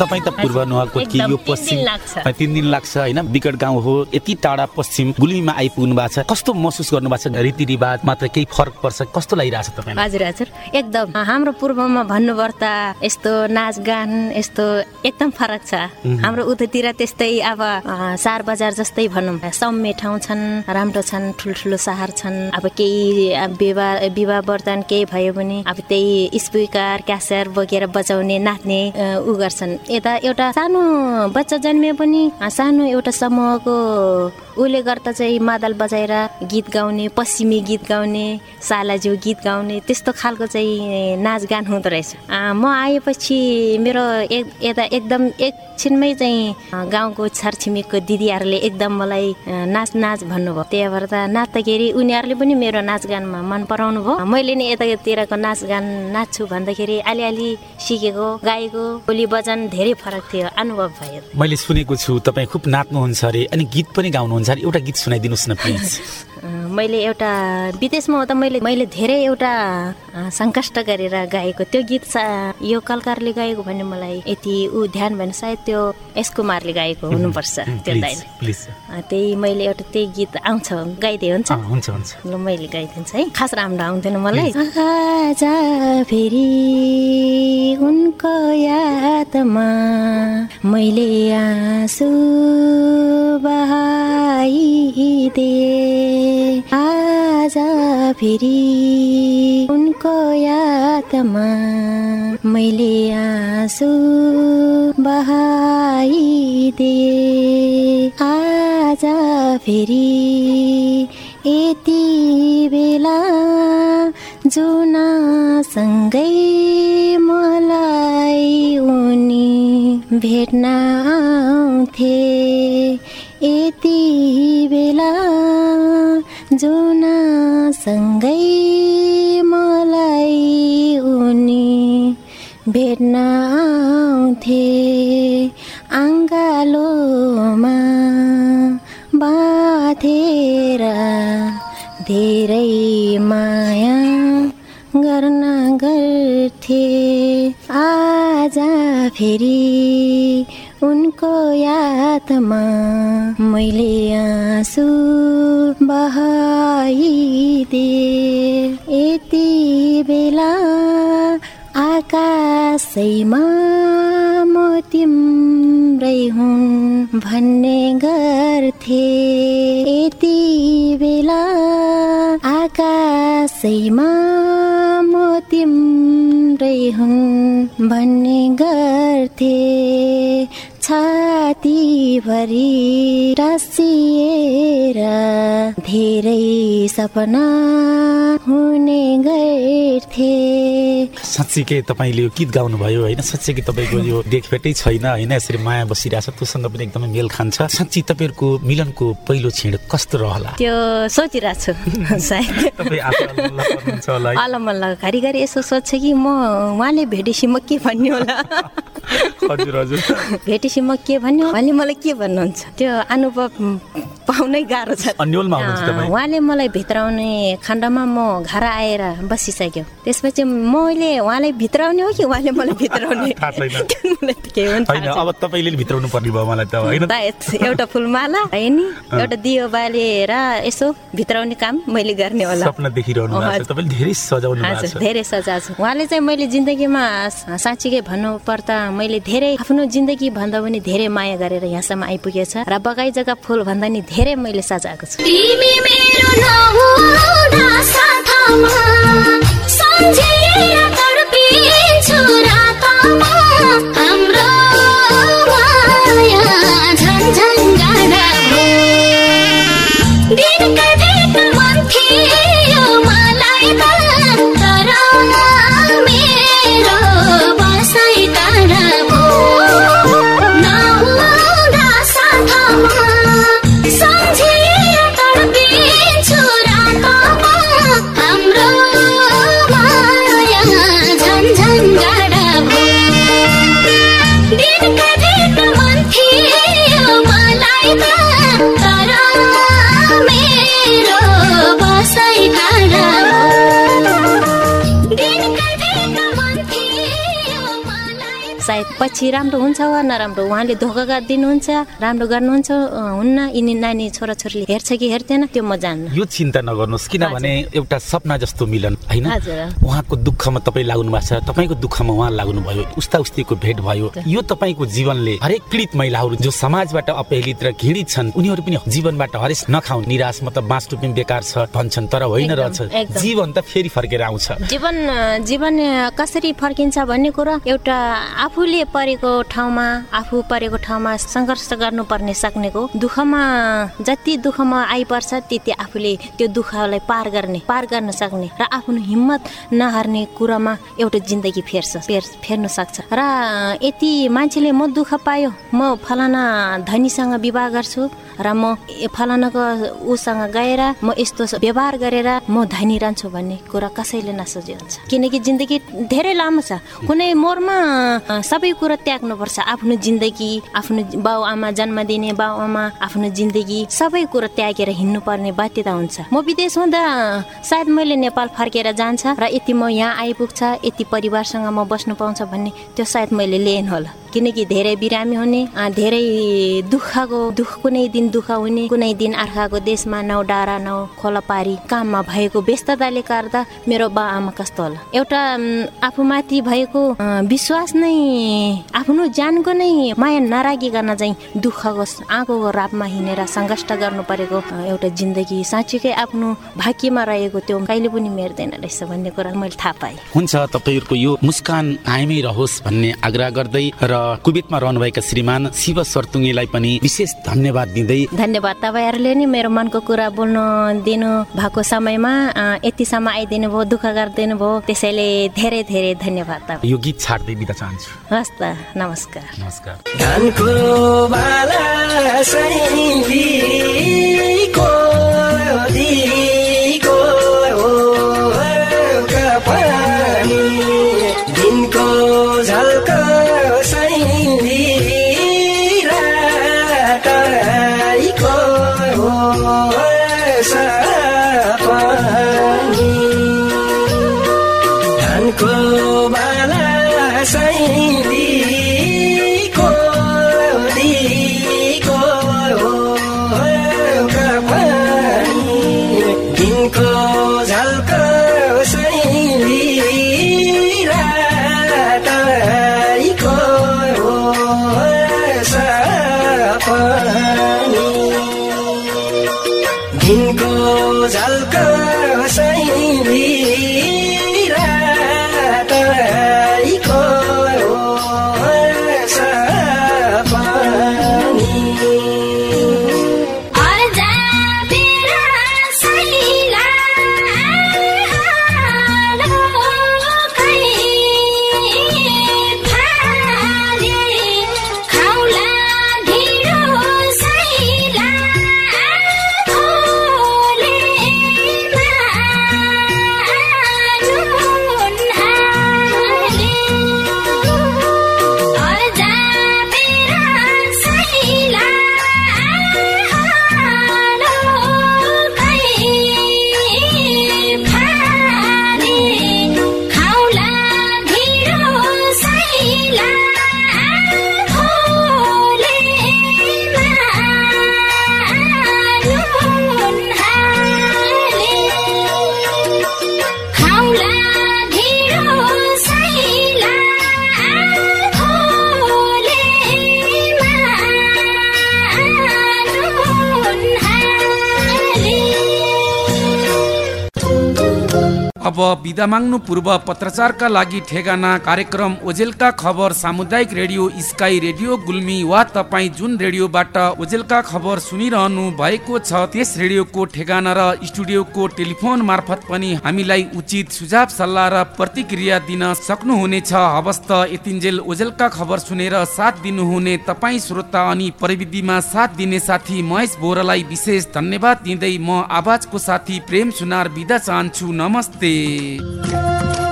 तपाईँ त पूर्व नुवाकोटकी यो पश्चिम तिन दिन लाग्छ होइन? विकट गाउँ हो यति टाढा पश्चिम गुल्मीमा आइपुग्नु भएको छ। कस्तो महसुस गर्नु भएको छ? रीतिरिवाज मात्र केही फरक पर्छ? कस्तो लागिरहेको छ तपाईँलाई? हजुर हजुर। एकदम। हाम्रो पूर्वमा भन्नुपर्दा यस्तो नाचगान यस्तो एकदम फरक छ। हाम्रो उतातिर त्यस्तै अब अ, सहर बजार जस्तै भनौँ। सौम्य ठाउँ छन् राम्रो छन् ठुल्ठुलो सहर छन्। अब केही विवाह विवाह वर्तन केही भयो भने अब त्यही स्पिकर क्यासेट बोकेर बजाउने नाच्ने उ गर्छन्। यता एउटा सानो बच्चा जन्मिए पनि सानो एउटा समूहको उसले गर्दा चाहिँ मादल बजाएर गीत गाउने पश्चिमी गीत गाउने सालाज्यू गीत गाउने त्यस्तो खालको चाहिँ नाचगान हुँदो रहेछ। म आएपछि मेरो एक यता एकदम एकछिनमै चाहिँ गाउँको छरछिमेकको दिदीहरूले एकदम मलाई नाच नाच भन्नुभयो। त्यही भएर त नाच्दाखेरि उनीहरूले पनि मेरो नाचगानमा मन पराउनु भयो। मैले नि यतातिरको नाचगान नाच्छु भन्दाखेरि अलिअलि सिकेको गाएको बोली वचन धेरै फरक थियो अनुभव भयो। मैले सुनेको छु तपाईँ खुब नाच्नुहुन्छ अरे अनि गीत पनि गाउनुहुन्छ अरे एउटा गीत सुनाइदिनुहोस् न प्लिज। मैले एउटा विदेशमा हुँदा मैले मैले धेरै एउटा सङ्कष्ट गरेर गाएको त्यो गीत सा- यो कलकारले गाएको भने मलाई यति ऊ ध्यान भएन सायद त्यो एस कुमारले गाएको हुनुपर्छ त्यो दाइले। त्यही मैले एउटा त्यही गीत आउँछ गाइदिए हुन्छ? ल मैले गाइदिन्छु है। खास राम्रो आउँदैन मलाई। फेरि उनको यादमा मैले आँसु बहाइदिए। फेरि उनको यादमा मैले आँसु बहाइदिए। आज फेरि यति बेला जुनासँगै मलाई उनी भेट्न आउँथे। यति बेला जुनासँगै मलाई उनी भेट्न आउँथे अङ्गालोमा बाँधेर धेरै माया गर्न गर्थे। आज फेरि उनको यादमा मैले आँसु बहाइदिए यति बेला आकाशैमा म तिम्रै हुन् भन्ने गर्थे। यति बेला आकाशैमा म तिम्रै हुन् भन्ने गर्थे। छातीभरि टाँसिएर धेरै सपना हुने गर्थे। साँच्चीकै तपाईँले यो गीत गाउनुभयो होइन? साँच्चीकै तपाईँको यो देखभेटै छैन होइन? यसरी माया बसिरहेछ त्योसँग पनि एकदमै मेल खान्छ। साँच्ची तपाईँहरूको मिलनको पहिलो क्षण कस्तो रहला? त्यो सोचिरहेको छु सायद? अलमल्ल घरिघरि यसो सोध्छ कि म उहाँले भेटेपछि म के भन्ने होला? हजुर हजुर। भेटेपछि म के हो उहाँले मलाई के भन्नुहुन्छ? त्यो अनुभव पाउनै गाह्रो छ। उहाँले मलाई भित्राउने खण्डमा म घर आएर बसिसक्यो। त्यसपछि मैले उहाँलाई भित्राउने हो कि उहाँले मलाई भित्राउने? होइन। अब तपाईँले नि भित्राउनु पर्ने भयो मलाई त होइन? एउटा फुलमाला है नि एउटा दियो बालेर यसो भित्राउने काम मैले गर्ने होला। सपना देखिरहनु भएको छ। हजुर। तपाईँले धेरै सजाउनु भएको हजुर छ। धेरै सजाएको छु। उहाँले चाहिँ मैले जिन्दगीमा साँच्चीकै भन्नु पर्दा मैले धेरै आफ्नो जिन्दगी भन्दा पनि धेरै माया गरेर यहाँसम्म आइपुगेछ र बगैँचाका फुल भन्दा नि धेरै मैले सजाएको छु। तिमी मेरो पछि राम्रो हुन्छ वा नराम्रो? उहाँले धोका दिनुहुन्छ राम्रो गर्नुहुन्छ हुन्न? यिनी नानी छोराछोरीले हेर्छ कि हेर्दैन त्यो म जान्न। यो चिन्ता नगर्नुहोस् किनभने एउटा सपना जस्तो मिलन होइन। उहाँको दुःखमा तपाईँ लाग्नु भएको छ तपाईँको दुःखमा उहाँ लाग्नु भयो उस्ता उस्तीको भेट भयो। यो तपाईँको जीवनले हरेक पीडित महिलाहरू जो समाजबाट अपहेलित र घृणित छन् उनीहरू पनि जीवनबाट हरेस नखाउ निराश मतलब बाँच्नु पनि बेकार छ भन्छन् तर होइन रहेछ। जीवन त फेरि फर्केर आउँछ। जीवन जीवन कसरी फर्किन्छ भन्ने कुरा एउटा आफूले परेको ठाउँमा आफू परेको ठाउँमा सङ्घर्ष गर्नुपर्ने सक्नेको दुःखमा जति दुःखमा आइपर्छ त्यति आफूले त्यो दुःखलाई पार गर्ने पार गर्न सक्ने र आफ्नो हिम्मत नहार्ने कुरामा एउटा जिन्दगी फेर्छ फेर फेर्न सक्छ। र यति मान्छेले म दुःख पायो म फलाना धनीसँग विवाह गर्छु र म फलानाको उसँग गएर म यस्तो व्यवहार गरेर म धनी रहन्छु भन्ने कुरा कसैले नसोचे हुन्छ। किनकि जिन्दगी धेरै लामो छ। कुनै मोडमा अ, सबै कुरा त्याग्नुपर्छ आफ्नो जिन्दगी आफ्नो बाउ आमा जन्म दिने बाउ आमा आफ्नो जिन्दगी सबै कुरा त्यागेर हिँड्नुपर्ने बाध्यता हुन्छ। म विदेश हुँदा सायद मैले नेपाल फर्केर जान्छ र यति म यहाँ आइपुग्छ यति परिवारसँग म बस्नु पाउँछ भन्ने त्यो सायद मैले लिएन होला। किनकि धेरै बिरामी हुने धेरै दुःखको दुःख कुनै दिन दुःख हुने कुनै दिन अर्काको देशमा नौ डाँडा नौ खोला पारी काममा भएको व्यस्तताले गर्दा मेरो बा आमा कस्तो होला? एउटा अम, आफूमाथि भएको विश्वास नै आफ्नो ज्यानको नै माया नरागिकन चाहिँ दुःखको आगोको रापमा हिँडेर सङ्घर्ष गर्नु परेको एउटा जिन्दगी साँच्चीकै आफ्नो भाग्यमा रहेको त्यो कहिले पनि मेर्दैन रहेछ भन्ने कुरा मैले थाहा पाएँ। हुन्छ तपाईँहरूको यो मुस्कान कायमै रहोस् भन्ने आग्रह गर्दै र कुवेतमा रहनुभएका श्रीमान शिव सर्तुङ्गीलाई पनि विशेष धन्यवाद दिँदै धन्यवाद तपाईँहरूले नि मेरो मनको कुरा बोल्नु दिनु भएको समयमा यतिसम्म आइदिनु भयो दुःख गरिदिनु भयो त्यसैले धेरै धेरै धन्यवाद तपाईँ। यो गीत छाड्दै बिदा चाहन्छु। हस् त नमस्कार। नमस्कार। सपनी अब बिदा माग्नु पूर्व पत्रचारका लागि ठेगाना कार्यक्रम ओजेलका खबर सामुदायिक रेडियो स्काई रेडियो गुल्मी वा तपाईँ जुन रेडियोबाट ओजेलका खबर सुनिरहनु भएको छ त्यस रेडियोको ठेगाना र स्टुडियोको टेलिफोन मार्फत पनि हामीलाई उचित सुझाव सल्लाह र प्रतिक्रिया दिन सक्नुहुनेछ। हवस् त यतिन्जेल ओजेलका खबर सुनेर साथ दिनुहुने तपाईँ श्रोता अनि प्रविधिमा साथ दिने साथी महेश बोरालाई विशेष धन्यवाद दिँदै म आवाजको साथी प्रेम सुनार बिदा चाहन्छु। नमस्ते। Bye.